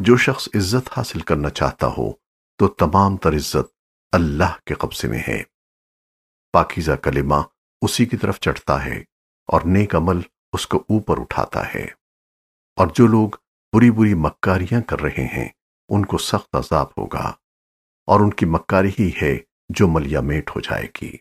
جو شخص عزت حاصل کرنا چاہتا ہو، تو تمام تر عزت اللہ کے قبضے میں ہے۔ پاکیزہ کلمہ اسی کی طرف چڑھتا ہے اور نیک عمل اس کو اوپر اٹھاتا ہے۔ اور جو لوگ بری بری مکاریاں کر رہے ہیں، ان کو سخت عذاب ہوگا اور ان کی مکاری ہی ہے جو ملیا میٹ ہو جائے گی۔